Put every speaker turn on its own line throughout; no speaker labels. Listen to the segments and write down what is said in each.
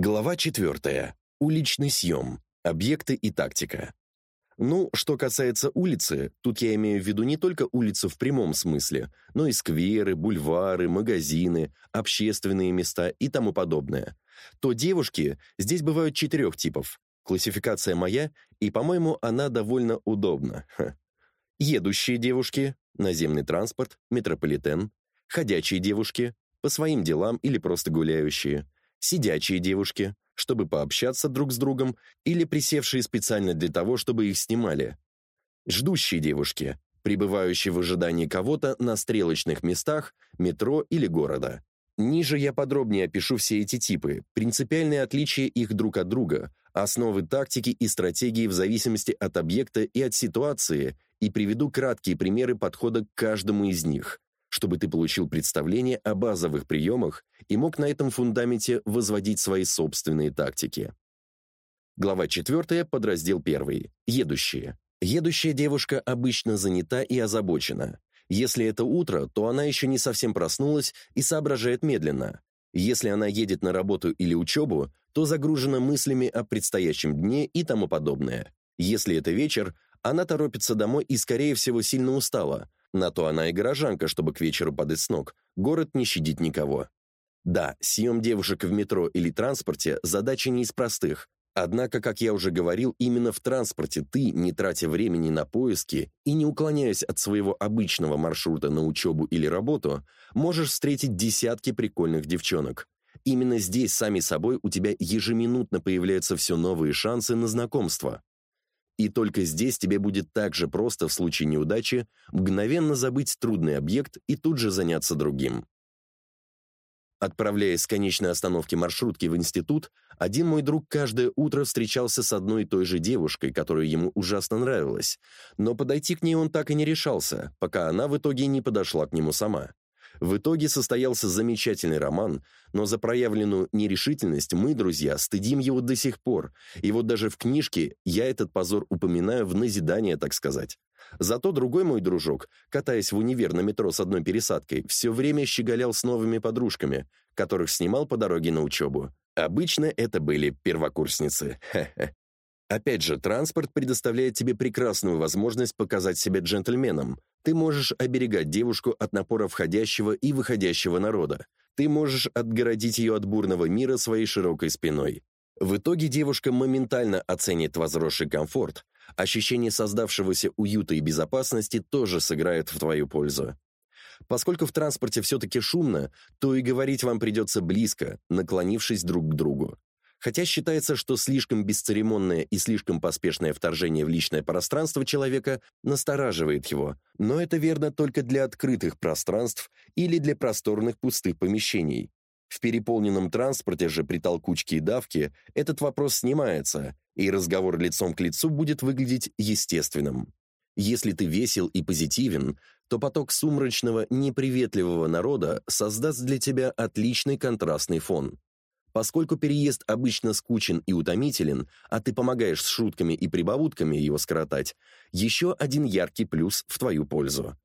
Глава 4. Уличный съем. Объекты и тактика. Ну, что касается улицы, тут я имею в виду не только улицу в прямом смысле, но и скверы, бульвары, магазины, общественные места и тому подобное. То девушки здесь бывают четырех типов. Классификация моя, и, по-моему, она довольно удобна. Ха. Едущие девушки, наземный транспорт, метрополитен, ходячие девушки, по своим делам или просто гуляющие – сидячие девушки, чтобы пообщаться друг с другом, или присевшие специально для того, чтобы их снимали. Ждущие девушки, пребывающие в ожидании кого-то на стрелочных местах, метро или города. Ниже я подробнее опишу все эти типы, принципиальные отличия их друг от друга, основы тактики и стратегии в зависимости от объекта и от ситуации, и приведу краткие примеры подхода к каждому из них чтобы ты получил представление о базовых приемах и мог на этом фундаменте возводить свои собственные тактики. Глава 4, подраздел 1. Едущие. Едущая девушка обычно занята и озабочена. Если это утро, то она еще не совсем проснулась и соображает медленно. Если она едет на работу или учебу, то загружена мыслями о предстоящем дне и тому подобное. Если это вечер, она торопится домой и, скорее всего, сильно устала, на то она и горожанка, чтобы к вечеру падать с ног. Город не щадит никого. Да, съем девушек в метро или транспорте – задача не из простых. Однако, как я уже говорил, именно в транспорте ты, не тратя времени на поиски и не уклоняясь от своего обычного маршрута на учебу или работу, можешь встретить десятки прикольных девчонок. Именно здесь сами собой у тебя ежеминутно появляются все новые шансы на знакомство. И только здесь тебе будет так же просто в случае неудачи мгновенно забыть трудный объект и тут же заняться другим. Отправляясь с конечной остановки маршрутки в институт, один мой друг каждое утро встречался с одной и той же девушкой, которая ему ужасно нравилась, но подойти к ней он так и не решался, пока она в итоге не подошла к нему сама. В итоге состоялся замечательный роман, но за проявленную нерешительность мы, друзья, стыдим его до сих пор, и вот даже в книжке я этот позор упоминаю в назидание, так сказать. Зато другой мой дружок, катаясь в универ на метро с одной пересадкой, все время щеголял с новыми подружками, которых снимал по дороге на учебу. Обычно это были первокурсницы. Опять же, транспорт предоставляет тебе прекрасную возможность показать себя джентльменом. Ты можешь оберегать девушку от напора входящего и выходящего народа. Ты можешь отгородить ее от бурного мира своей широкой спиной. В итоге девушка моментально оценит возросший комфорт. Ощущение создавшегося уюта и безопасности тоже сыграет в твою пользу. Поскольку в транспорте все-таки шумно, то и говорить вам придется близко, наклонившись друг к другу. Хотя считается, что слишком бесцеремонное и слишком поспешное вторжение в личное пространство человека настораживает его, но это верно только для открытых пространств или для просторных пустых помещений. В переполненном транспорте же при толкучке и давке этот вопрос снимается, и разговор лицом к лицу будет выглядеть естественным. Если ты весел и позитивен, то поток сумрачного, неприветливого народа создаст для тебя отличный контрастный фон. Поскольку переезд обычно скучен и утомителен, а ты помогаешь с шутками и прибаутками его скоротать, еще один яркий плюс в твою пользу.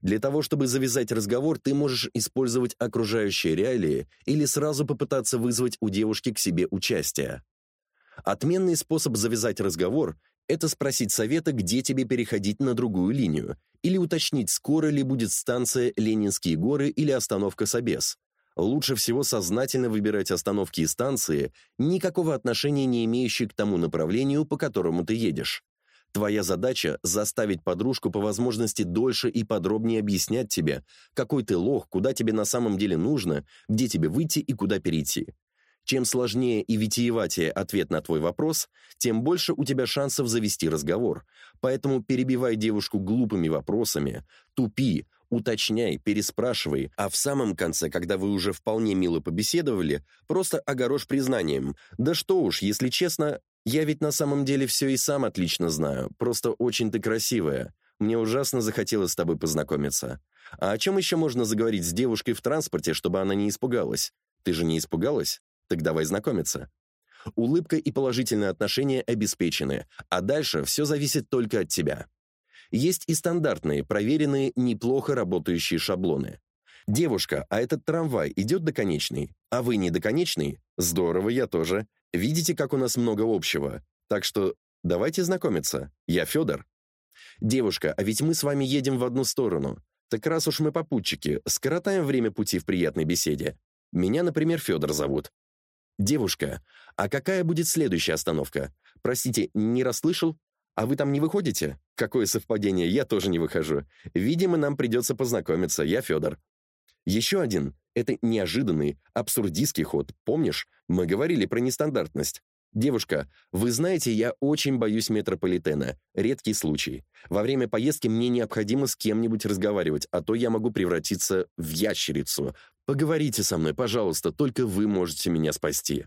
Для того, чтобы завязать разговор, ты можешь использовать окружающие реалии или сразу попытаться вызвать у девушки к себе участие. Отменный способ завязать разговор – это спросить совета, где тебе переходить на другую линию, или уточнить, скоро ли будет станция Ленинские горы или остановка Собес. Лучше всего сознательно выбирать остановки и станции, никакого отношения не имеющие к тому направлению, по которому ты едешь. Твоя задача – заставить подружку по возможности дольше и подробнее объяснять тебе, какой ты лох, куда тебе на самом деле нужно, где тебе выйти и куда перейти. Чем сложнее и витиеватее ответ на твой вопрос, тем больше у тебя шансов завести разговор. Поэтому перебивай девушку глупыми вопросами, тупи, уточняй, переспрашивай, а в самом конце, когда вы уже вполне мило побеседовали, просто огорожь признанием. Да что уж, если честно, я ведь на самом деле все и сам отлично знаю, просто очень ты красивая. Мне ужасно захотелось с тобой познакомиться. А о чем еще можно заговорить с девушкой в транспорте, чтобы она не испугалась? Ты же не испугалась? Так давай знакомиться. Улыбка и положительное отношение обеспечены, а дальше все зависит только от тебя. Есть и стандартные, проверенные, неплохо работающие шаблоны. «Девушка, а этот трамвай идет до конечной? А вы не до конечной? Здорово, я тоже. Видите, как у нас много общего? Так что давайте знакомиться. Я Федор». «Девушка, а ведь мы с вами едем в одну сторону. Так раз уж мы попутчики, скоротаем время пути в приятной беседе. Меня, например, Федор зовут. Девушка, а какая будет следующая остановка? Простите, не расслышал? А вы там не выходите? Какое совпадение, я тоже не выхожу. Видимо, нам придется познакомиться. Я Федор. Еще один. Это неожиданный, абсурдистский ход. Помнишь? Мы говорили про нестандартность. Девушка, вы знаете, я очень боюсь метрополитена. Редкий случай. Во время поездки мне необходимо с кем-нибудь разговаривать, а то я могу превратиться в ящерицу. Поговорите со мной, пожалуйста, только вы можете меня спасти.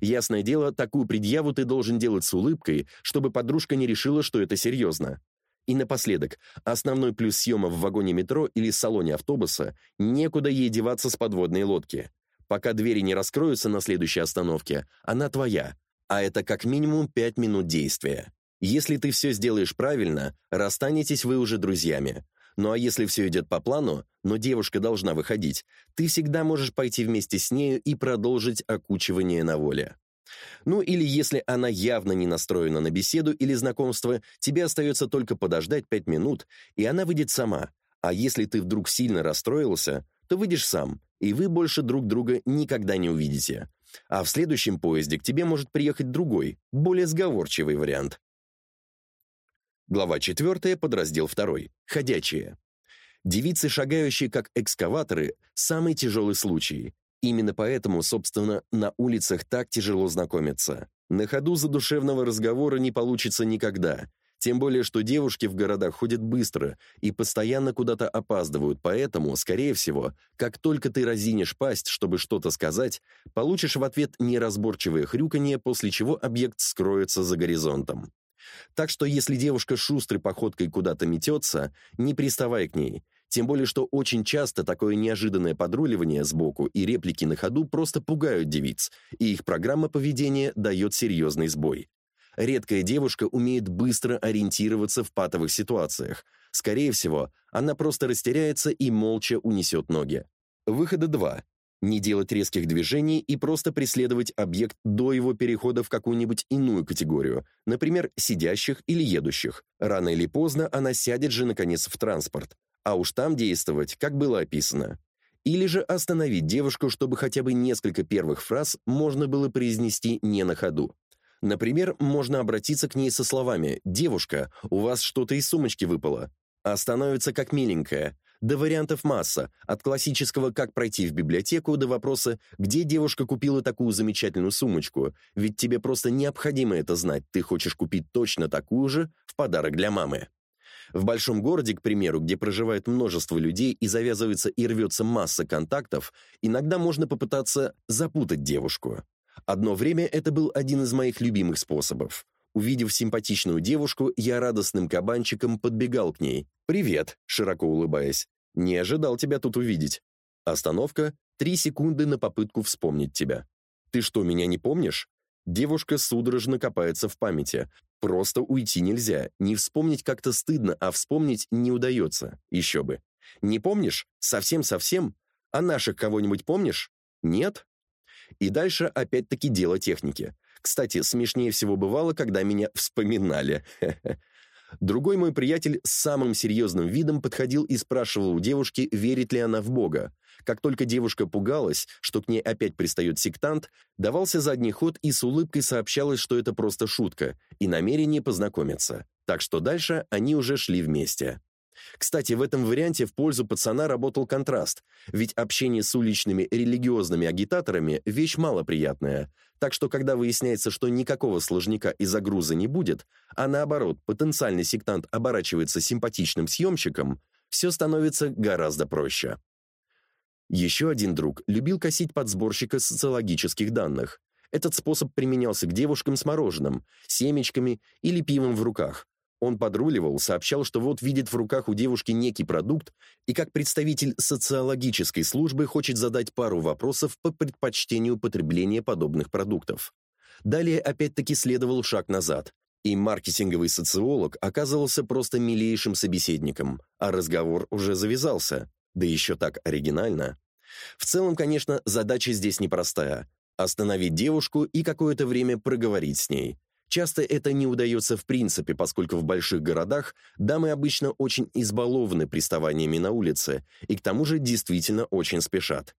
Ясное дело, такую предъяву ты должен делать с улыбкой, чтобы подружка не решила, что это серьезно. И напоследок, основной плюс съема в вагоне метро или салоне автобуса – некуда ей деваться с подводной лодки. Пока двери не раскроются на следующей остановке, она твоя, а это как минимум 5 минут действия. Если ты все сделаешь правильно, расстанетесь вы уже друзьями. Ну а если все идет по плану, но девушка должна выходить, ты всегда можешь пойти вместе с нею и продолжить окучивание на воле. Ну или если она явно не настроена на беседу или знакомство, тебе остается только подождать пять минут, и она выйдет сама. А если ты вдруг сильно расстроился, то выйдешь сам, и вы больше друг друга никогда не увидите. А в следующем поезде к тебе может приехать другой, более сговорчивый вариант. Глава 4, подраздел 2. Ходячие. Девицы, шагающие как экскаваторы, самый тяжелый случай. Именно поэтому, собственно, на улицах так тяжело знакомиться. На ходу задушевного разговора не получится никогда. Тем более, что девушки в городах ходят быстро и постоянно куда-то опаздывают, поэтому, скорее всего, как только ты разинешь пасть, чтобы что-то сказать, получишь в ответ неразборчивое хрюканье, после чего объект скроется за горизонтом. Так что если девушка шустрой походкой куда-то метется, не приставай к ней. Тем более, что очень часто такое неожиданное подруливание сбоку и реплики на ходу просто пугают девиц, и их программа поведения дает серьезный сбой. Редкая девушка умеет быстро ориентироваться в патовых ситуациях. Скорее всего, она просто растеряется и молча унесет ноги. Выхода два. Не делать резких движений и просто преследовать объект до его перехода в какую-нибудь иную категорию, например, сидящих или едущих. Рано или поздно она сядет же, наконец, в транспорт. А уж там действовать, как было описано. Или же остановить девушку, чтобы хотя бы несколько первых фраз можно было произнести не на ходу. Например, можно обратиться к ней со словами «Девушка, у вас что-то из сумочки выпало». А становится как миленькая. До вариантов масса, от классического «как пройти в библиотеку» до вопроса «где девушка купила такую замечательную сумочку?» Ведь тебе просто необходимо это знать, ты хочешь купить точно такую же в подарок для мамы. В большом городе, к примеру, где проживает множество людей и завязывается и рвется масса контактов, иногда можно попытаться запутать девушку. Одно время это был один из моих любимых способов. Увидев симпатичную девушку, я радостным кабанчиком подбегал к ней. «Привет», широко улыбаясь. «Не ожидал тебя тут увидеть». Остановка — три секунды на попытку вспомнить тебя. «Ты что, меня не помнишь?» Девушка судорожно копается в памяти. Просто уйти нельзя. Не вспомнить как-то стыдно, а вспомнить не удается. Еще бы. Не помнишь? Совсем-совсем? А наших кого-нибудь помнишь? Нет? И дальше опять-таки дело техники. Кстати, смешнее всего бывало, когда меня вспоминали. Другой мой приятель с самым серьезным видом подходил и спрашивал у девушки, верит ли она в Бога. Как только девушка пугалась, что к ней опять пристает сектант, давался задний ход и с улыбкой сообщалось, что это просто шутка и намерение познакомиться. Так что дальше они уже шли вместе. Кстати, в этом варианте в пользу пацана работал контраст, ведь общение с уличными религиозными агитаторами – вещь малоприятная. Так что, когда выясняется, что никакого сложника и загруза не будет, а наоборот, потенциальный сектант оборачивается симпатичным съемщиком, все становится гораздо проще. Еще один друг любил косить под сборщика социологических данных. Этот способ применялся к девушкам с мороженым, семечками или пивом в руках. Он подруливал, сообщал, что вот видит в руках у девушки некий продукт и как представитель социологической службы хочет задать пару вопросов по предпочтению потребления подобных продуктов. Далее опять-таки следовал шаг назад, и маркетинговый социолог оказывался просто милейшим собеседником, а разговор уже завязался. Да еще так оригинально. В целом, конечно, задача здесь непростая. Остановить девушку и какое-то время проговорить с ней. Часто это не удается в принципе, поскольку в больших городах дамы обычно очень избалованы приставаниями на улице и к тому же действительно очень спешат.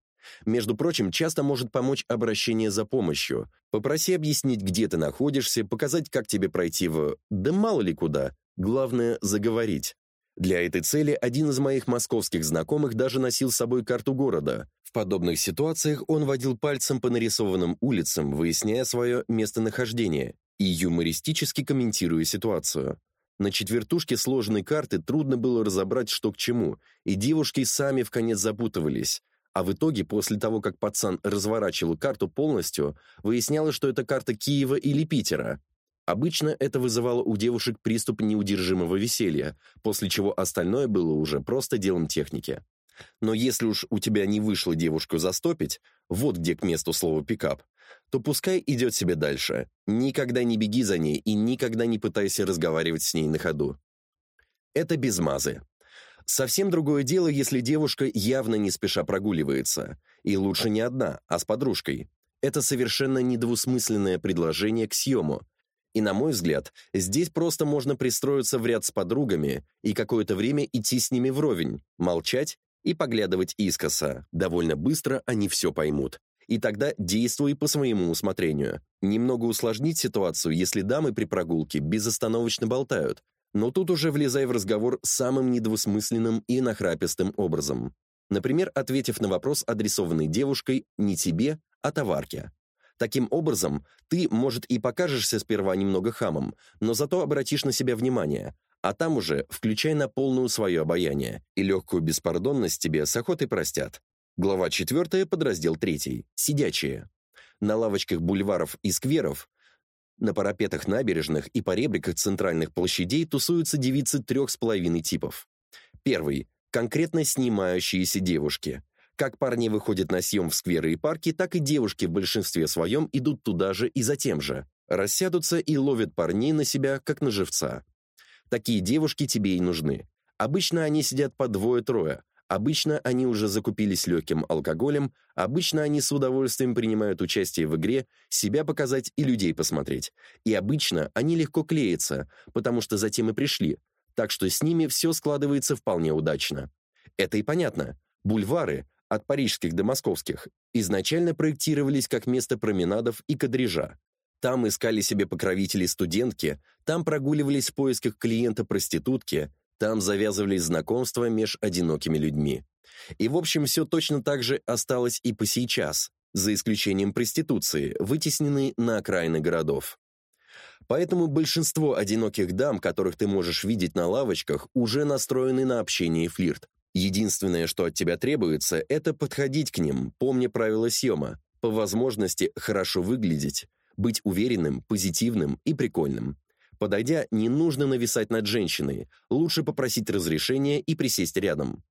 Между прочим, часто может помочь обращение за помощью. Попроси объяснить, где ты находишься, показать, как тебе пройти в... Да мало ли куда. Главное — заговорить. Для этой цели один из моих московских знакомых даже носил с собой карту города. В подобных ситуациях он водил пальцем по нарисованным улицам, выясняя свое местонахождение и юмористически комментируя ситуацию. На четвертушке сложной карты трудно было разобрать, что к чему, и девушки сами в конец запутывались. А в итоге, после того, как пацан разворачивал карту полностью, выяснялось, что это карта Киева или Питера. Обычно это вызывало у девушек приступ неудержимого веселья, после чего остальное было уже просто делом техники. Но если уж у тебя не вышло девушку застопить, вот где к месту слова «пикап», то пускай идет себе дальше. Никогда не беги за ней и никогда не пытайся разговаривать с ней на ходу. Это безмазы. Совсем другое дело, если девушка явно не спеша прогуливается. И лучше не одна, а с подружкой. Это совершенно недвусмысленное предложение к съему. И, на мой взгляд, здесь просто можно пристроиться в ряд с подругами и какое-то время идти с ними вровень, молчать и поглядывать искоса. Довольно быстро они все поймут и тогда действуй по своему усмотрению. Немного усложнить ситуацию, если дамы при прогулке безостановочно болтают, но тут уже влезай в разговор самым недвусмысленным и нахрапистым образом. Например, ответив на вопрос, адресованный девушкой не тебе, а товарке. Таким образом, ты, может, и покажешься сперва немного хамом, но зато обратишь на себя внимание, а там уже включай на полную свое обаяние, и легкую беспардонность тебе с охотой простят. Глава 4, подраздел 3. Сидячие. На лавочках бульваров и скверов, на парапетах набережных и поребриках центральных площадей тусуются девицы трех с половиной типов. Первый конкретно снимающиеся девушки. Как парни выходят на съем в скверы и парки, так и девушки в большинстве своем идут туда же и за тем же. Рассядутся и ловят парней на себя, как на живца. Такие девушки тебе и нужны. Обычно они сидят по двое-трое, Обычно они уже закупились легким алкоголем, обычно они с удовольствием принимают участие в игре, себя показать и людей посмотреть. И обычно они легко клеятся, потому что затем и пришли, так что с ними все складывается вполне удачно. Это и понятно. Бульвары, от парижских до московских, изначально проектировались как место променадов и кадрежа. Там искали себе покровители студентки, там прогуливались в поисках клиента проститутки, там завязывались знакомства меж одинокими людьми. И, в общем, все точно так же осталось и по сейчас, за исключением проституции, вытесненной на окраины городов. Поэтому большинство одиноких дам, которых ты можешь видеть на лавочках, уже настроены на общение и флирт. Единственное, что от тебя требуется, это подходить к ним, помня правила съема, по возможности хорошо выглядеть, быть уверенным, позитивным и прикольным. Подойдя, не нужно нависать над женщиной, лучше попросить разрешения и присесть рядом.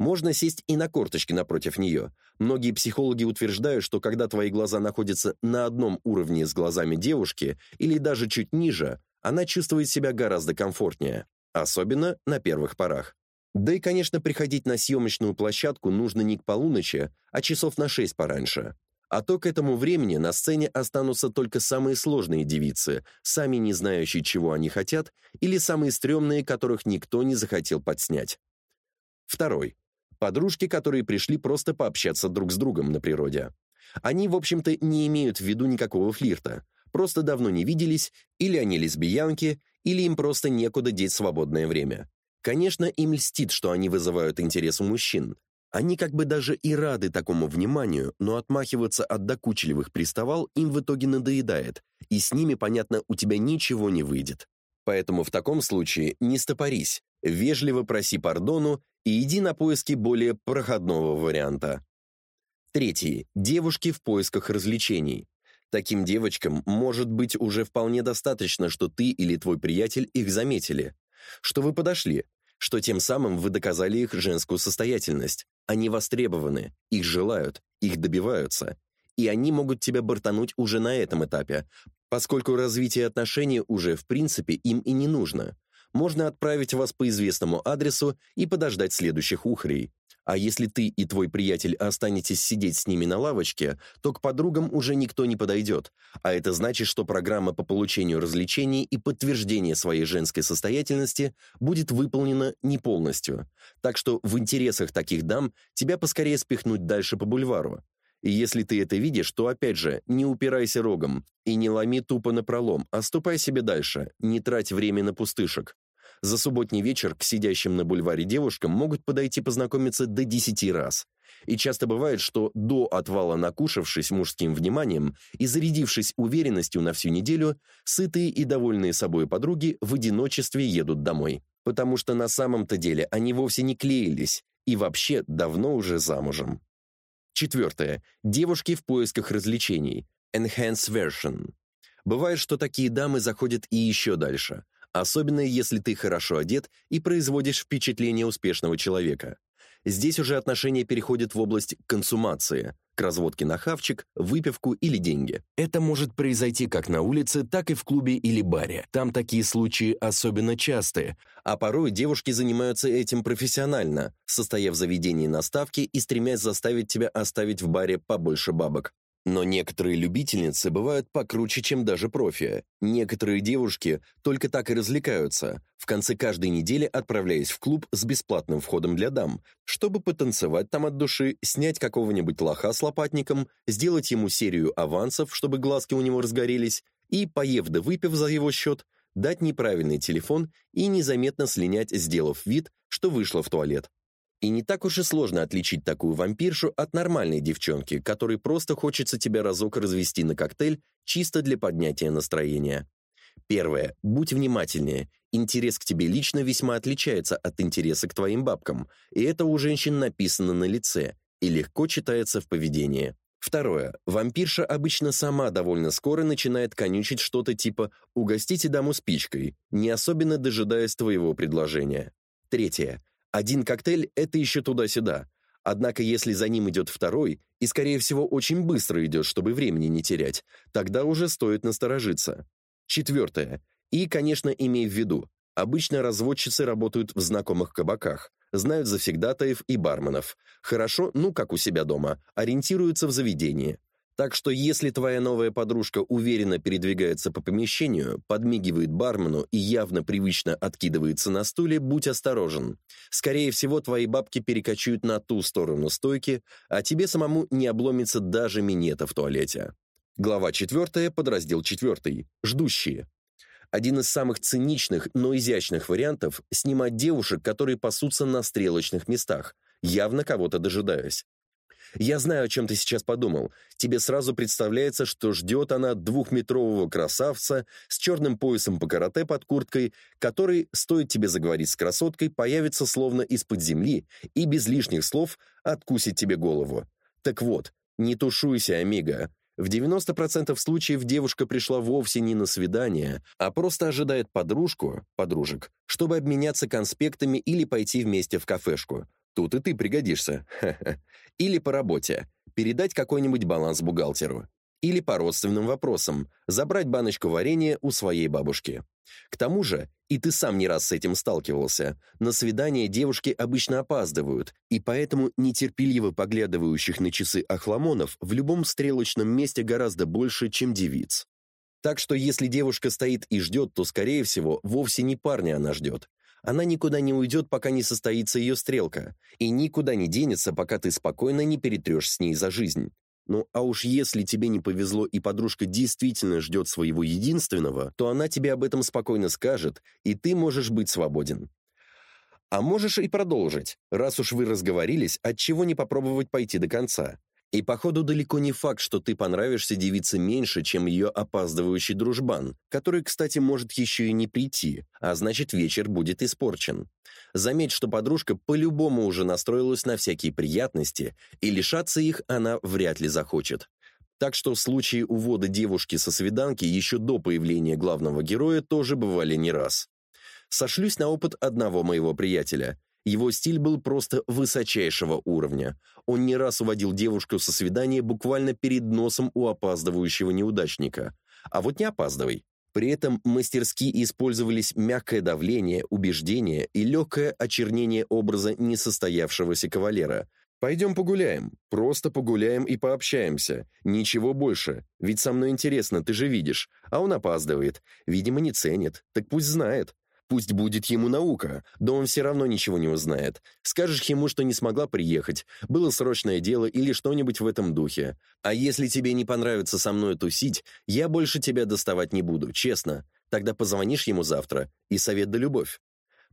Можно сесть и на корточки напротив нее. Многие психологи утверждают, что когда твои глаза находятся на одном уровне с глазами девушки или даже чуть ниже, она чувствует себя гораздо комфортнее, особенно на первых порах. Да и, конечно, приходить на съемочную площадку нужно не к полуночи, а часов на шесть пораньше. А то к этому времени на сцене останутся только самые сложные девицы, сами не знающие, чего они хотят, или самые стрёмные, которых никто не захотел подснять. Второй. Подружки, которые пришли просто пообщаться друг с другом на природе. Они, в общем-то, не имеют в виду никакого флирта. Просто давно не виделись, или они лесбиянки, или им просто некуда деть свободное время. Конечно, им льстит, что они вызывают интерес у мужчин, они как бы даже и рады такому вниманию, но отмахиваться от докучливых приставал им в итоге надоедает, и с ними, понятно, у тебя ничего не выйдет. Поэтому в таком случае не стопорись, вежливо проси пардону и иди на поиски более проходного варианта. Третий. Девушки в поисках развлечений. Таким девочкам может быть уже вполне достаточно, что ты или твой приятель их заметили, что вы подошли, что тем самым вы доказали их женскую состоятельность. Они востребованы, их желают, их добиваются. И они могут тебя бортануть уже на этом этапе, поскольку развитие отношений уже в принципе им и не нужно. Можно отправить вас по известному адресу и подождать следующих ухрей. А если ты и твой приятель останетесь сидеть с ними на лавочке, то к подругам уже никто не подойдет. А это значит, что программа по получению развлечений и подтверждения своей женской состоятельности будет выполнена не полностью. Так что в интересах таких дам тебя поскорее спихнуть дальше по бульвару. И если ты это видишь, то опять же, не упирайся рогом и не ломи тупо напролом, а ступай себе дальше, не трать время на пустышек. За субботний вечер к сидящим на бульваре девушкам могут подойти познакомиться до десяти раз. И часто бывает, что до отвала накушавшись мужским вниманием и зарядившись уверенностью на всю неделю, сытые и довольные собой подруги в одиночестве едут домой. Потому что на самом-то деле они вовсе не клеились и вообще давно уже замужем. Четвертое. Девушки в поисках развлечений. Enhanced version. Бывает, что такие дамы заходят и еще дальше особенно если ты хорошо одет и производишь впечатление успешного человека. Здесь уже отношения переходят в область консумации, к разводке на хавчик, выпивку или деньги. Это может произойти как на улице, так и в клубе или баре. Там такие случаи особенно частые, а порой девушки занимаются этим профессионально, состояв в заведении на ставке и стремясь заставить тебя оставить в баре побольше бабок. Но некоторые любительницы бывают покруче, чем даже профи. Некоторые девушки только так и развлекаются, в конце каждой недели отправляясь в клуб с бесплатным входом для дам, чтобы потанцевать там от души, снять какого-нибудь лоха с лопатником, сделать ему серию авансов, чтобы глазки у него разгорелись, и, поев да выпив за его счет, дать неправильный телефон и незаметно слинять, сделав вид, что вышла в туалет. И не так уж и сложно отличить такую вампиршу от нормальной девчонки, которой просто хочется тебя разок развести на коктейль чисто для поднятия настроения. Первое. Будь внимательнее. Интерес к тебе лично весьма отличается от интереса к твоим бабкам, и это у женщин написано на лице и легко читается в поведении. Второе. Вампирша обычно сама довольно скоро начинает конючить что-то типа «угостите даму спичкой», не особенно дожидаясь твоего предложения. Третье. Один коктейль – это еще туда-сюда. Однако если за ним идет второй, и, скорее всего, очень быстро идет, чтобы времени не терять, тогда уже стоит насторожиться. Четвертое. И, конечно, имей в виду, обычно разводчицы работают в знакомых кабаках, знают завсегдатаев и барменов. Хорошо, ну как у себя дома, ориентируются в заведении. Так что если твоя новая подружка уверенно передвигается по помещению, подмигивает бармену и явно привычно откидывается на стуле, будь осторожен. Скорее всего, твои бабки перекочуют на ту сторону стойки, а тебе самому не обломится даже минета в туалете. Глава 4, подраздел 4. Ждущие. Один из самых циничных, но изящных вариантов – снимать девушек, которые пасутся на стрелочных местах, явно кого-то дожидаясь. Я знаю, о чем ты сейчас подумал. Тебе сразу представляется, что ждет она двухметрового красавца с черным поясом по карате под курткой, который, стоит тебе заговорить с красоткой, появится словно из-под земли и без лишних слов откусит тебе голову. Так вот, не тушуйся, амиго. В 90% случаев девушка пришла вовсе не на свидание, а просто ожидает подружку, подружек, чтобы обменяться конспектами или пойти вместе в кафешку. Тут и ты пригодишься. Или по работе. Передать какой-нибудь баланс бухгалтеру. Или по родственным вопросам. Забрать баночку варенья у своей бабушки. К тому же, и ты сам не раз с этим сталкивался, на свидание девушки обычно опаздывают, и поэтому нетерпеливо поглядывающих на часы охламонов в любом стрелочном месте гораздо больше, чем девиц. Так что если девушка стоит и ждет, то, скорее всего, вовсе не парня она ждет, она никуда не уйдет, пока не состоится ее стрелка, и никуда не денется, пока ты спокойно не перетрешь с ней за жизнь. Ну а уж если тебе не повезло и подружка действительно ждет своего единственного, то она тебе об этом спокойно скажет, и ты можешь быть свободен. А можешь и продолжить. Раз уж вы разговорились, отчего не попробовать пойти до конца? И походу далеко не факт, что ты понравишься девице меньше, чем ее опаздывающий дружбан, который, кстати, может еще и не прийти, а значит вечер будет испорчен. Заметь, что подружка по-любому уже настроилась на всякие приятности, и лишаться их она вряд ли захочет. Так что в случае увода девушки со свиданки еще до появления главного героя тоже бывали не раз. Сошлюсь на опыт одного моего приятеля – его стиль был просто высочайшего уровня. Он не раз уводил девушку со свидания буквально перед носом у опаздывающего неудачника. А вот не опаздывай. При этом мастерски использовались мягкое давление, убеждение и легкое очернение образа несостоявшегося кавалера. «Пойдем погуляем, просто погуляем и пообщаемся. Ничего больше, ведь со мной интересно, ты же видишь. А он опаздывает. Видимо, не ценит. Так пусть знает. Пусть будет ему наука, да он все равно ничего не узнает. Скажешь ему, что не смогла приехать, было срочное дело или что-нибудь в этом духе. А если тебе не понравится со мной тусить, я больше тебя доставать не буду, честно. Тогда позвонишь ему завтра, и совет да любовь.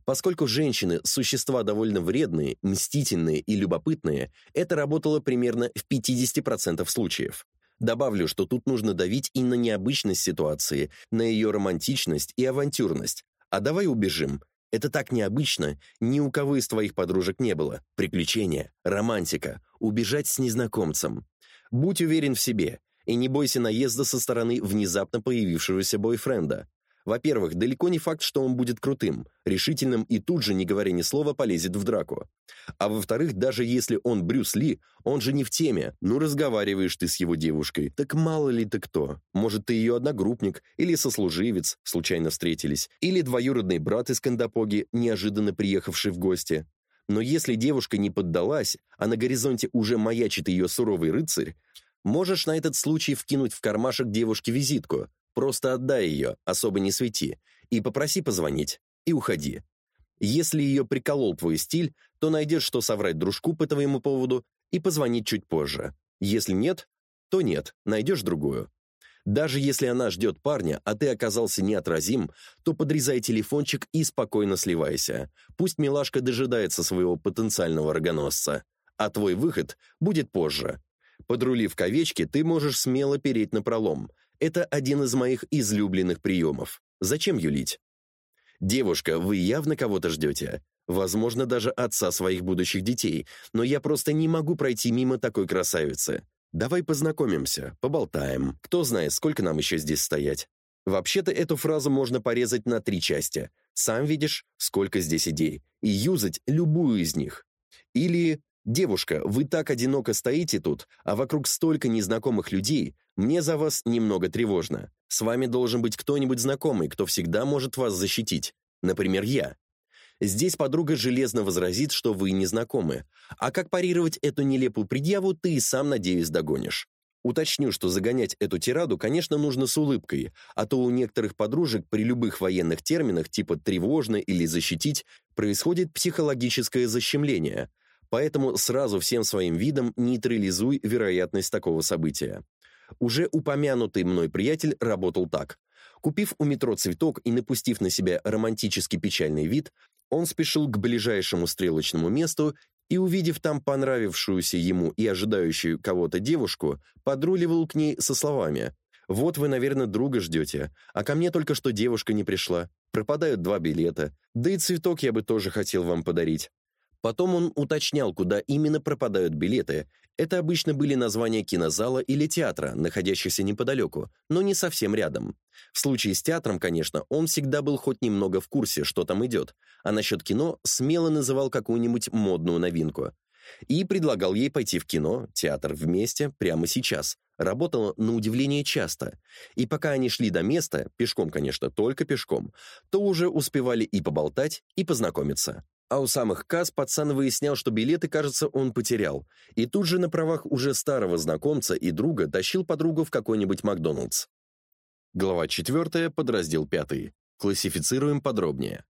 Поскольку женщины – существа довольно вредные, мстительные и любопытные, это работало примерно в 50% случаев. Добавлю, что тут нужно давить и на необычность ситуации, на ее романтичность и авантюрность, а давай убежим. Это так необычно, ни у кого из твоих подружек не было. Приключения, романтика, убежать с незнакомцем. Будь уверен в себе и не бойся наезда со стороны внезапно появившегося бойфренда. Во-первых, далеко не факт, что он будет крутым, решительным и тут же, не говоря ни слова, полезет в драку. А во-вторых, даже если он Брюс Ли, он же не в теме. Ну, разговариваешь ты с его девушкой, так мало ли ты кто. Может, ты ее одногруппник или сослуживец, случайно встретились, или двоюродный брат из Кандапоги, неожиданно приехавший в гости. Но если девушка не поддалась, а на горизонте уже маячит ее суровый рыцарь, можешь на этот случай вкинуть в кармашек девушки визитку, Просто отдай ее, особо не свети, и попроси позвонить, и уходи. Если ее приколол твой стиль, то найдешь, что соврать дружку по твоему поводу и позвонить чуть позже. Если нет, то нет, найдешь другую. Даже если она ждет парня, а ты оказался неотразим, то подрезай телефончик и спокойно сливайся. Пусть милашка дожидается своего потенциального рогоносца, а твой выход будет позже. Подрулив к овечке, ты можешь смело переть на пролом, это один из моих излюбленных приемов. Зачем юлить? Девушка, вы явно кого-то ждете. Возможно, даже отца своих будущих детей, но я просто не могу пройти мимо такой красавицы. Давай познакомимся, поболтаем. Кто знает, сколько нам еще здесь стоять. Вообще-то эту фразу можно порезать на три части. Сам видишь, сколько здесь идей, и юзать любую из них. Или «Девушка, вы так одиноко стоите тут, а вокруг столько незнакомых людей, мне за вас немного тревожно. С вами должен быть кто-нибудь знакомый, кто всегда может вас защитить. Например, я». Здесь подруга железно возразит, что вы не знакомы. А как парировать эту нелепую предъяву, ты и сам, надеюсь, догонишь. Уточню, что загонять эту тираду, конечно, нужно с улыбкой, а то у некоторых подружек при любых военных терминах типа «тревожно» или «защитить» происходит психологическое защемление, Поэтому сразу всем своим видом нейтрализуй вероятность такого события. Уже упомянутый мной приятель работал так. Купив у метро цветок и напустив на себя романтически печальный вид, он спешил к ближайшему стрелочному месту и, увидев там понравившуюся ему и ожидающую кого-то девушку, подруливал к ней со словами «Вот вы, наверное, друга ждете, а ко мне только что девушка не пришла. Пропадают два билета, да и цветок я бы тоже хотел вам подарить. Потом он уточнял, куда именно пропадают билеты. Это обычно были названия кинозала или театра, находящихся неподалеку, но не совсем рядом. В случае с театром, конечно, он всегда был хоть немного в курсе, что там идет, а насчет кино смело называл какую-нибудь модную новинку. И предлагал ей пойти в кино, театр вместе, прямо сейчас. Работало на удивление часто. И пока они шли до места, пешком, конечно, только пешком, то уже успевали и поболтать, и познакомиться. А у самых касс пацан выяснял, что билеты, кажется, он потерял. И тут же на правах уже старого знакомца и друга тащил подругу в какой-нибудь Макдоналдс. Глава 4, подраздел 5. Классифицируем подробнее.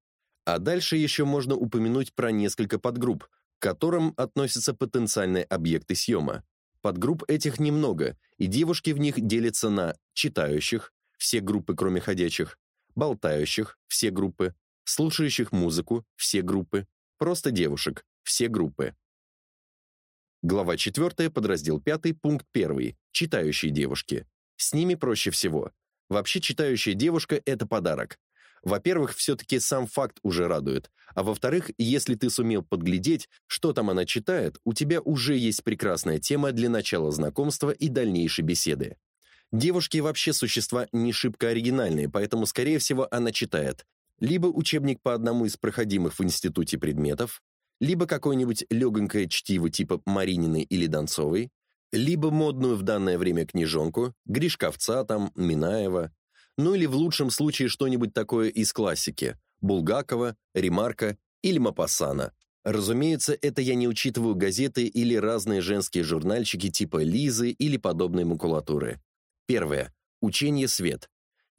А дальше еще можно упомянуть про несколько подгрупп, к которым относятся потенциальные объекты съема. Подгрупп этих немного, и девушки в них делятся на читающих, все группы кроме ходячих, болтающих, все группы, слушающих музыку, все группы, просто девушек, все группы. Глава 4, подраздел 5, пункт 1. Читающие девушки. С ними проще всего. Вообще читающая девушка – это подарок. Во-первых, все-таки сам факт уже радует. А во-вторых, если ты сумел подглядеть, что там она читает, у тебя уже есть прекрасная тема для начала знакомства и дальнейшей беседы. Девушки вообще существа не шибко оригинальные, поэтому, скорее всего, она читает либо учебник по одному из проходимых в институте предметов, либо какое-нибудь легонькое чтиво типа Марининой или Донцовой, либо модную в данное время книжонку, Гришковца там, Минаева. Ну или в лучшем случае что-нибудь такое из классики. Булгакова, Ремарка или Мапассана. Разумеется, это я не учитываю газеты или разные женские журнальчики типа «Лизы» или подобной макулатуры. Первое. Учение свет.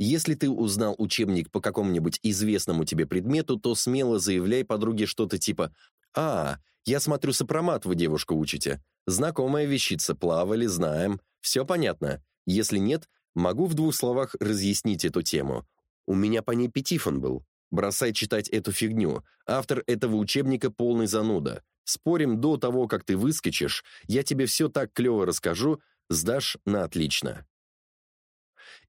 Если ты узнал учебник по какому-нибудь известному тебе предмету, то смело заявляй подруге что-то типа «А, я смотрю, сопромат вы девушку учите. Знакомая вещица, плавали, знаем. Все понятно. Если нет, могу в двух словах разъяснить эту тему. У меня по ней пятифон был. Бросай читать эту фигню. Автор этого учебника полный зануда. Спорим, до того, как ты выскочишь, я тебе все так клево расскажу, сдашь на отлично.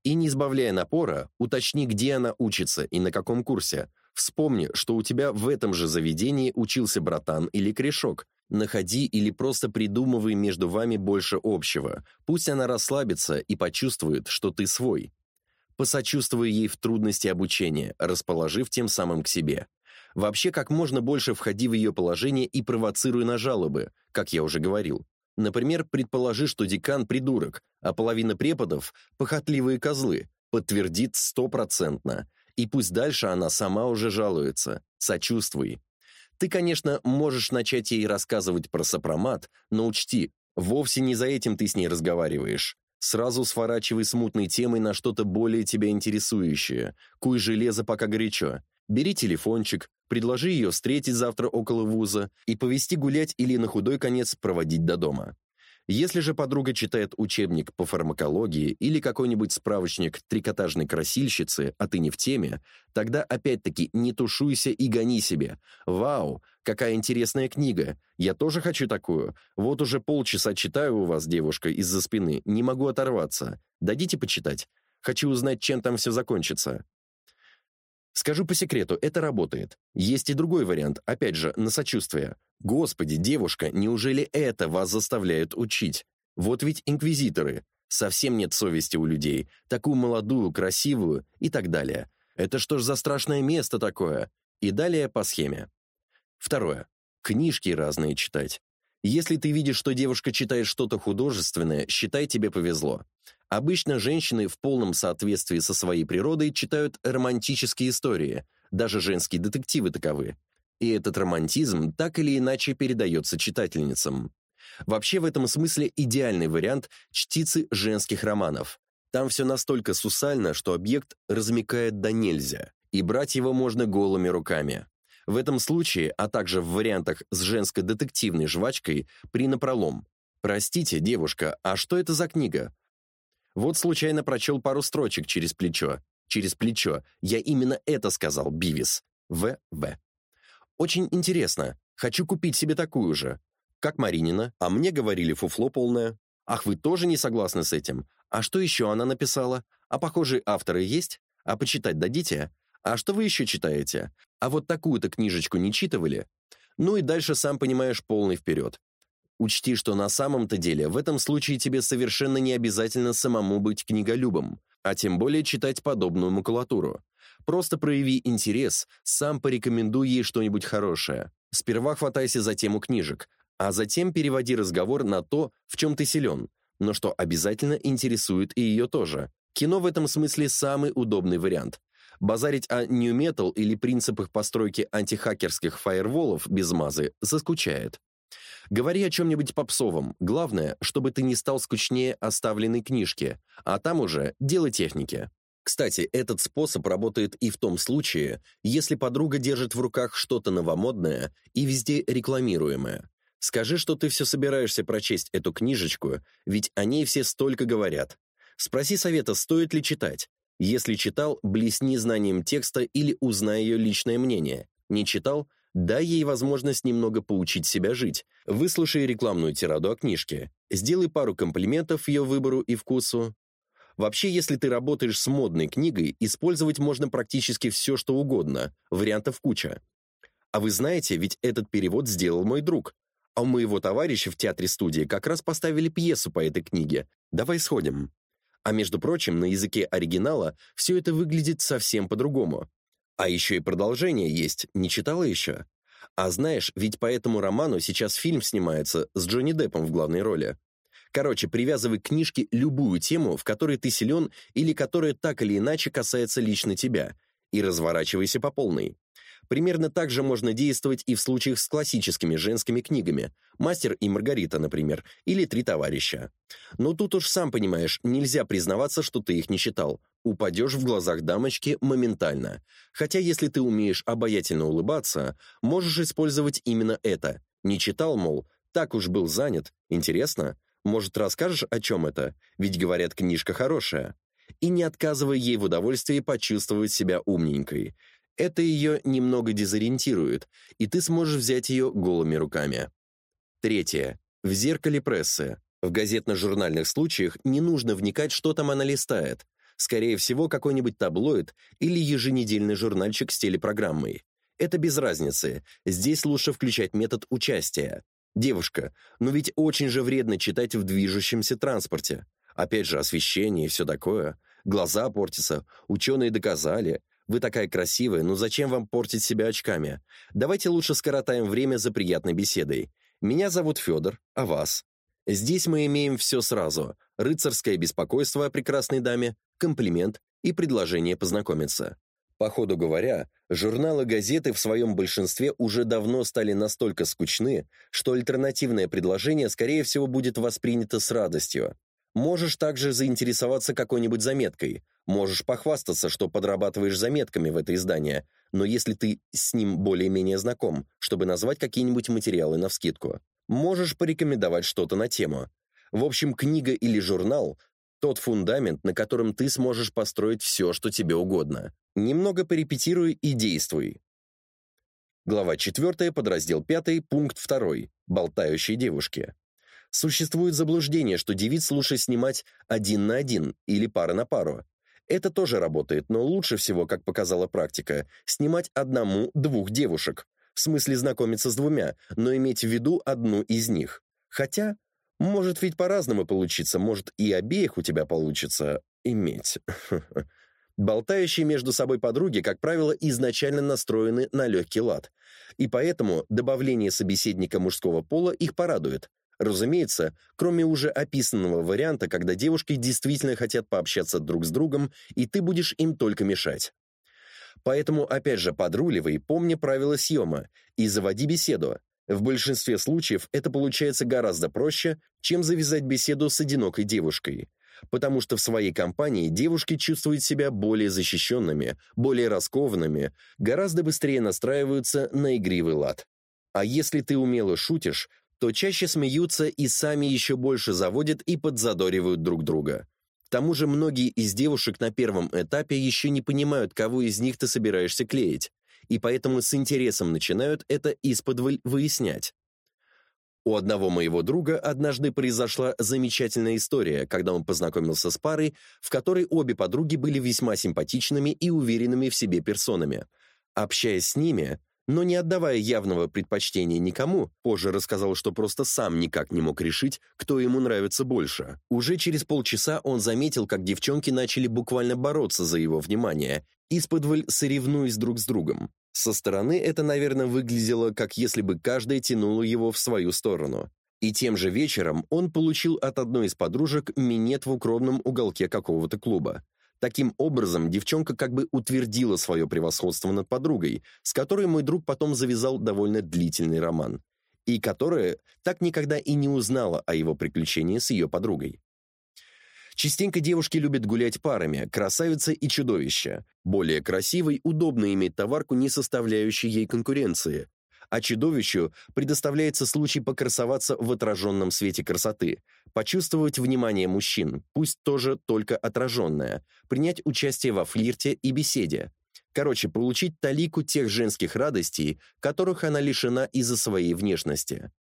И не избавляя напора, уточни, где она учится и на каком курсе. Вспомни, что у тебя в этом же заведении учился братан или корешок. Находи или просто придумывай между вами больше общего. Пусть она расслабится и почувствует, что ты свой посочувствуя ей в трудности обучения, расположив тем самым к себе. Вообще, как можно больше входи в ее положение и провоцируй на жалобы, как я уже говорил. Например, предположи, что декан придурок, а половина преподов – похотливые козлы, подтвердит стопроцентно. И пусть дальше она сама уже жалуется. Сочувствуй. Ты, конечно, можешь начать ей рассказывать про сопромат, но учти, вовсе не за этим ты с ней разговариваешь. Сразу сворачивай смутной темой на что-то более тебя интересующее. Куй железо, пока горячо. Бери телефончик, предложи ее встретить завтра около вуза и повести гулять или на худой конец проводить до дома. Если же подруга читает учебник по фармакологии или какой-нибудь справочник трикотажной красильщицы, а ты не в теме, тогда опять-таки не тушуйся и гони себе. Вау, какая интересная книга. Я тоже хочу такую. Вот уже полчаса читаю у вас, девушка, из-за спины. Не могу оторваться. Дадите почитать? Хочу узнать, чем там все закончится. Скажу по секрету, это работает. Есть и другой вариант, опять же, на сочувствие. Господи, девушка, неужели это вас заставляют учить? Вот ведь инквизиторы. Совсем нет совести у людей. Такую молодую, красивую и так далее. Это что ж за страшное место такое? И далее по схеме. Второе. Книжки разные читать. Если ты видишь, что девушка читает что-то художественное, считай, тебе повезло. Обычно женщины в полном соответствии со своей природой читают романтические истории, даже женские детективы таковы. И этот романтизм так или иначе передается читательницам. Вообще в этом смысле идеальный вариант чтицы женских романов. Там все настолько сусально, что объект размекает до нельзя, и брать его можно голыми руками. В этом случае, а также в вариантах с женской детективной жвачкой, при напролом. «Простите, девушка, а что это за книга?» Вот случайно прочел пару строчек через плечо. Через плечо. Я именно это сказал, Бивис. В.В. Очень интересно. Хочу купить себе такую же. Как Маринина. А мне говорили фуфло полное. Ах, вы тоже не согласны с этим? А что еще она написала? А похожие авторы есть? А почитать дадите? А что вы еще читаете? А вот такую-то книжечку не читывали? Ну и дальше, сам понимаешь, полный вперед. Учти, что на самом-то деле в этом случае тебе совершенно не обязательно самому быть книголюбом, а тем более читать подобную макулатуру. Просто прояви интерес, сам порекомендуй ей что-нибудь хорошее. Сперва хватайся за тему книжек, а затем переводи разговор на то, в чем ты силен, но что обязательно интересует и ее тоже. Кино в этом смысле самый удобный вариант. Базарить о Metal или принципах постройки антихакерских фаерволов без мазы заскучает. Говори о чем-нибудь попсовом. Главное, чтобы ты не стал скучнее оставленной книжки, а там уже дело техники. Кстати, этот способ работает и в том случае, если подруга держит в руках что-то новомодное и везде рекламируемое. Скажи, что ты все собираешься прочесть эту книжечку, ведь о ней все столько говорят. Спроси совета, стоит ли читать. Если читал, блесни знанием текста или узнай ее личное мнение. Не читал? Дай ей возможность немного поучить себя жить. Выслушай рекламную тираду о книжке. Сделай пару комплиментов ее выбору и вкусу. Вообще, если ты работаешь с модной книгой, использовать можно практически все, что угодно. Вариантов куча. А вы знаете, ведь этот перевод сделал мой друг. А у моего товарища в театре-студии как раз поставили пьесу по этой книге. Давай сходим. А между прочим, на языке оригинала все это выглядит совсем по-другому. А еще и продолжение есть, не читала еще? А знаешь, ведь по этому роману сейчас фильм снимается с Джонни Деппом в главной роли. Короче, привязывай к книжке любую тему, в которой ты силен или которая так или иначе касается лично тебя, и разворачивайся по полной. Примерно так же можно действовать и в случаях с классическими женскими книгами «Мастер и Маргарита», например, или «Три товарища». Но тут уж сам понимаешь, нельзя признаваться, что ты их не читал. Упадешь в глазах дамочки моментально. Хотя если ты умеешь обаятельно улыбаться, можешь использовать именно это. Не читал, мол, так уж был занят. Интересно? Может, расскажешь, о чем это? Ведь, говорят, книжка хорошая. И не отказывай ей в удовольствии почувствовать себя умненькой. Это ее немного дезориентирует, и ты сможешь взять ее голыми руками. Третье. В зеркале прессы. В газетно-журнальных случаях не нужно вникать, что там она листает. Скорее всего, какой-нибудь таблоид или еженедельный журнальчик с телепрограммой. Это без разницы. Здесь лучше включать метод участия. Девушка, но ведь очень же вредно читать в движущемся транспорте. Опять же, освещение и все такое. Глаза портятся, ученые доказали. Вы такая красивая, ну зачем вам портить себя очками? Давайте лучше скоротаем время за приятной беседой. Меня зовут Федор, а вас? Здесь мы имеем все сразу. Рыцарское беспокойство о прекрасной даме, комплимент и предложение познакомиться. По ходу говоря, журналы газеты в своем большинстве уже давно стали настолько скучны, что альтернативное предложение, скорее всего, будет воспринято с радостью. Можешь также заинтересоваться какой-нибудь заметкой, можешь похвастаться, что подрабатываешь заметками в это издание, но если ты с ним более-менее знаком, чтобы назвать какие-нибудь материалы навскидку, можешь порекомендовать что-то на тему. В общем, книга или журнал тот фундамент, на котором ты сможешь построить все, что тебе угодно. Немного порепетируй и действуй. Глава 4, подраздел 5, пункт 2. Болтающие девушки. Существует заблуждение, что девиц лучше снимать один на один или пара на пару. Это тоже работает, но лучше всего, как показала практика, снимать одному-двух девушек. В смысле знакомиться с двумя, но иметь в виду одну из них. Хотя может ведь по-разному получиться, может и обеих у тебя получится иметь. Болтающие между собой подруги, как правило, изначально настроены на легкий лад, и поэтому добавление собеседника мужского пола их порадует. Разумеется, кроме уже описанного варианта, когда девушки действительно хотят пообщаться друг с другом, и ты будешь им только мешать. Поэтому, опять же, подруливай, помни правила съема, и заводи беседу. В большинстве случаев это получается гораздо проще, чем завязать беседу с одинокой девушкой, потому что в своей компании девушки чувствуют себя более защищенными, более раскованными, гораздо быстрее настраиваются на игривый лад. А если ты умело шутишь, то чаще смеются и сами еще больше заводят и подзадоривают друг друга. К тому же многие из девушек на первом этапе еще не понимают, кого из них ты собираешься клеить и поэтому с интересом начинают это исподволь выяснять. У одного моего друга однажды произошла замечательная история, когда он познакомился с парой, в которой обе подруги были весьма симпатичными и уверенными в себе персонами. Общаясь с ними, но не отдавая явного предпочтения никому, позже рассказал, что просто сам никак не мог решить, кто ему нравится больше. Уже через полчаса он заметил, как девчонки начали буквально бороться за его внимание, исподволь соревнуясь друг с другом. Со стороны это, наверное, выглядело, как если бы каждая тянула его в свою сторону. И тем же вечером он получил от одной из подружек минет в укромном уголке какого-то клуба. Таким образом, девчонка как бы утвердила свое превосходство над подругой, с которой мой друг потом завязал довольно длительный роман, и которая так никогда и не узнала о его приключении с ее подругой. Частенько девушки любят гулять парами, красавица и чудовище. Более красивой удобно иметь товарку, не составляющую ей конкуренции. А чудовищу предоставляется случай покрасоваться в отраженном свете красоты, почувствовать внимание мужчин, пусть тоже только отраженное, принять участие во флирте и беседе. Короче, получить талику тех женских радостей, которых она лишена из-за своей внешности.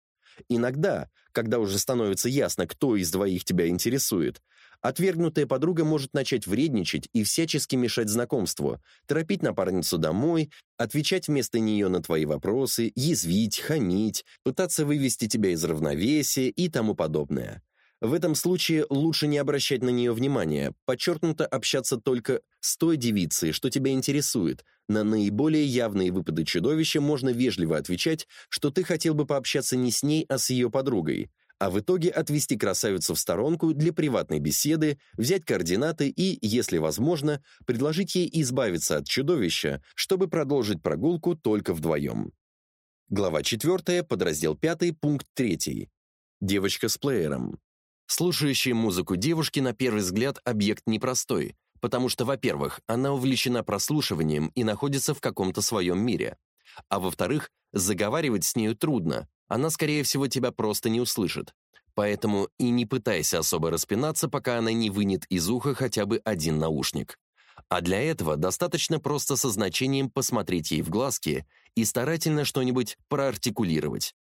Иногда, когда уже становится ясно, кто из двоих тебя интересует, Отвергнутая подруга может начать вредничать и всячески мешать знакомству, торопить напарницу домой, отвечать вместо нее на твои вопросы, язвить, хамить, пытаться вывести тебя из равновесия и тому подобное. В этом случае лучше не обращать на нее внимания, подчеркнуто общаться только с той девицей, что тебя интересует. На наиболее явные выпады чудовища можно вежливо отвечать, что ты хотел бы пообщаться не с ней, а с ее подругой. А в итоге отвести красавицу в сторонку для приватной беседы, взять координаты и, если возможно, предложить ей избавиться от чудовища, чтобы продолжить прогулку только вдвоем. Глава 4, подраздел 5, пункт 3. Девочка с плеером. Слушающая музыку девушки на первый взгляд объект непростой, потому что, во-первых, она увлечена прослушиванием и находится в каком-то своем мире, а во-вторых, заговаривать с нею трудно, она, скорее всего, тебя просто не услышит. Поэтому и не пытайся особо распинаться, пока она не вынет из уха хотя бы один наушник. А для этого достаточно просто со значением посмотреть ей в глазки и старательно что-нибудь проартикулировать.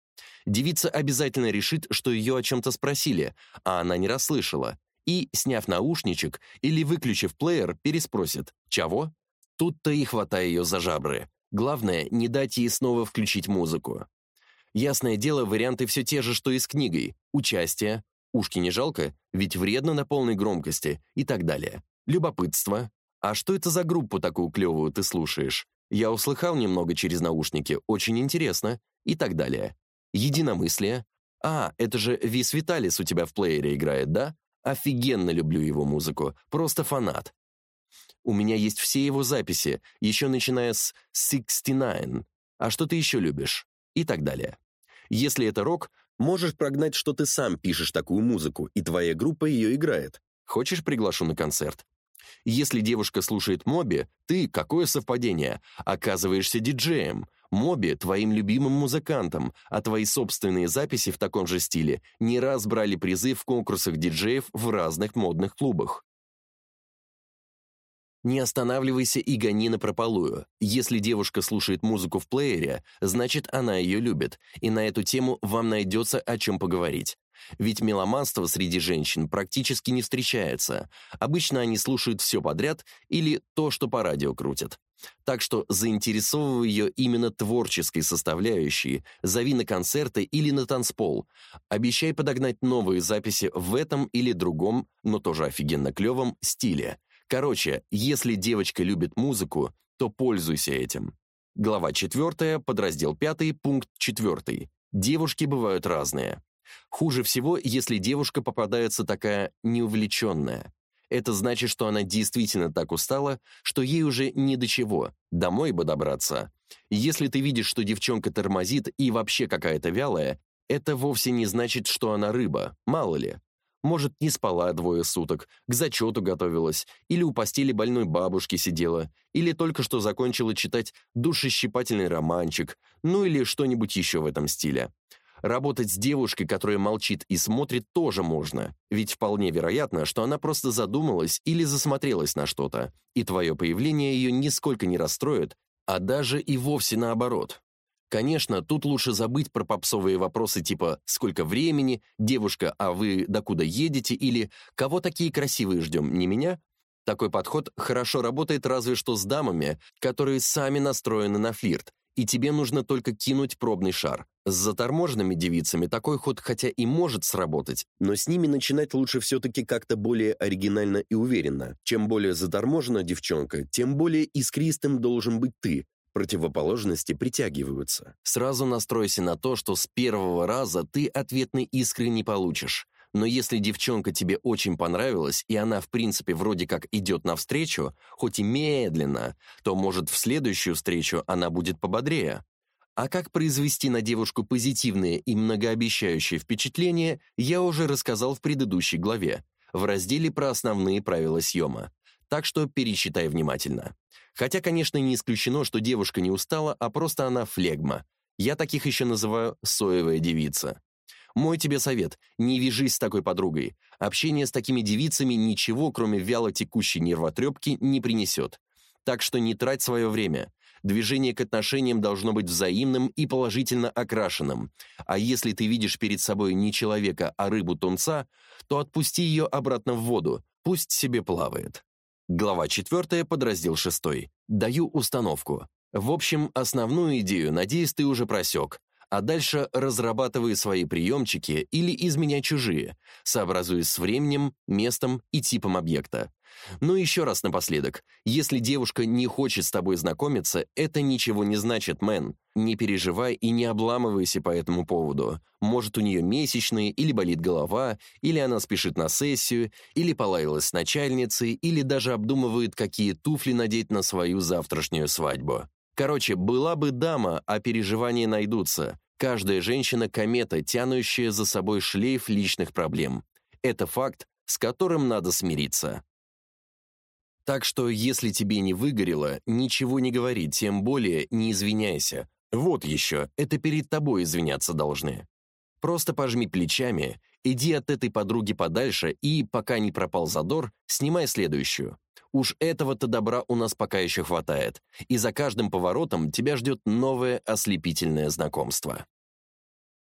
Девица обязательно решит, что ее о чем-то спросили, а она не расслышала, и, сняв наушничек или выключив плеер, переспросит «Чего?». Тут-то и хватай ее за жабры. Главное, не дать ей снова включить музыку. Ясное дело, варианты все те же, что и с книгой. Участие, ушки не жалко, ведь вредно на полной громкости и так далее. Любопытство. А что это за группу такую клевую ты слушаешь? Я услыхал немного через наушники, очень интересно. И так далее. Единомыслие. А, это же Вис Виталис у тебя в плеере играет, да? Офигенно люблю его музыку, просто фанат. У меня есть все его записи, еще начиная с «69». А что ты еще любишь? И так далее. Если это рок, можешь прогнать, что ты сам пишешь такую музыку, и твоя группа ее играет. Хочешь, приглашу на концерт? Если девушка слушает Моби, ты, какое совпадение, оказываешься диджеем. Моби — твоим любимым музыкантом, а твои собственные записи в таком же стиле не раз брали призы в конкурсах диджеев в разных модных клубах. Не останавливайся и гони на прополую. Если девушка слушает музыку в плеере, значит, она ее любит, и на эту тему вам найдется о чем поговорить. Ведь меломанство среди женщин практически не встречается. Обычно они слушают все подряд или то, что по радио крутят. Так что заинтересовывай ее именно творческой составляющей, зови на концерты или на танцпол. Обещай подогнать новые записи в этом или другом, но тоже офигенно клевом стиле. Короче, если девочка любит музыку, то пользуйся этим. Глава 4, подраздел 5, пункт 4. Девушки бывают разные. Хуже всего, если девушка попадается такая неувлеченная. Это значит, что она действительно так устала, что ей уже ни до чего, домой бы добраться. Если ты видишь, что девчонка тормозит и вообще какая-то вялая, это вовсе не значит, что она рыба, мало ли. Может, не спала двое суток, к зачету готовилась, или у постели больной бабушки сидела, или только что закончила читать душещипательный романчик, ну или что-нибудь еще в этом стиле. Работать с девушкой, которая молчит и смотрит, тоже можно, ведь вполне вероятно, что она просто задумалась или засмотрелась на что-то, и твое появление ее нисколько не расстроит, а даже и вовсе наоборот. Конечно, тут лучше забыть про попсовые вопросы типа «Сколько времени?», «Девушка, а вы докуда едете?» или «Кого такие красивые ждем, не меня?» Такой подход хорошо работает разве что с дамами, которые сами настроены на флирт, и тебе нужно только кинуть пробный шар. С заторможенными девицами такой ход хотя и может сработать, но с ними начинать лучше все-таки как-то более оригинально и уверенно. Чем более заторможена девчонка, тем более искристым должен быть ты, противоположности притягиваются. Сразу настройся на то, что с первого раза ты ответной искры не получишь. Но если девчонка тебе очень понравилась, и она, в принципе, вроде как идет навстречу, хоть и медленно, то, может, в следующую встречу она будет пободрее. А как произвести на девушку позитивное и многообещающее впечатление, я уже рассказал в предыдущей главе, в разделе про основные правила съема. Так что перечитай внимательно. Хотя, конечно, не исключено, что девушка не устала, а просто она флегма. Я таких еще называю «соевая девица». Мой тебе совет – не вяжись с такой подругой. Общение с такими девицами ничего, кроме вяло текущей нервотрепки, не принесет. Так что не трать свое время. Движение к отношениям должно быть взаимным и положительно окрашенным. А если ты видишь перед собой не человека, а рыбу-тунца, то отпусти ее обратно в воду, пусть себе плавает. Глава 4, подраздел 6. Даю установку. В общем, основную идею, надеюсь, ты уже просек. А дальше разрабатывай свои приемчики или изменяй чужие, сообразуясь с временем, местом и типом объекта. Ну еще раз напоследок. Если девушка не хочет с тобой знакомиться, это ничего не значит, мэн. Не переживай и не обламывайся по этому поводу. Может, у нее месячные, или болит голова, или она спешит на сессию, или полаялась с начальницей, или даже обдумывает, какие туфли надеть на свою завтрашнюю свадьбу. Короче, была бы дама, а переживания найдутся. Каждая женщина — комета, тянущая за собой шлейф личных проблем. Это факт, с которым надо смириться. Так что, если тебе не выгорело, ничего не говори, тем более не извиняйся. Вот еще, это перед тобой извиняться должны. Просто пожми плечами, иди от этой подруги подальше и, пока не пропал задор, снимай следующую. Уж этого-то добра у нас пока еще хватает, и за каждым поворотом тебя ждет новое ослепительное знакомство.